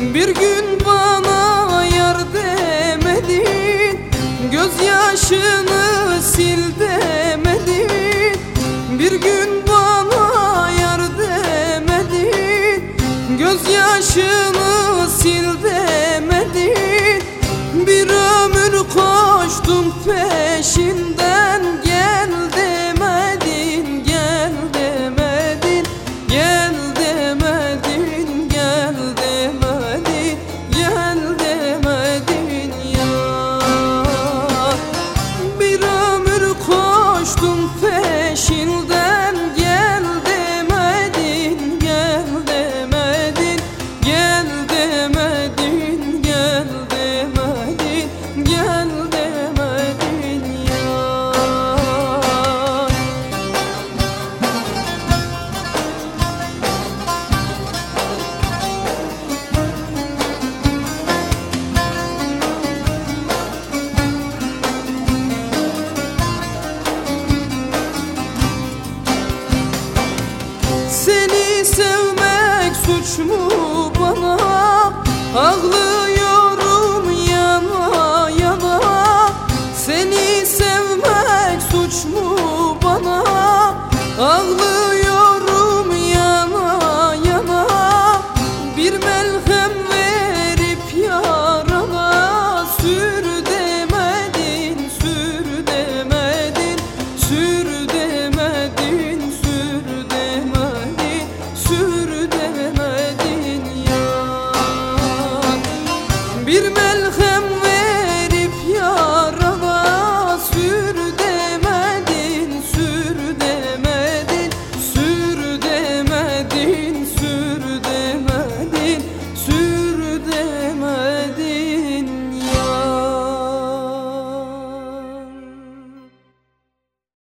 Bir gün bana yar demedin Gözyaşını sil demedin. Bir gün bana yar demedin Gözyaşını sil demedin. Bir ömür koştum peşinden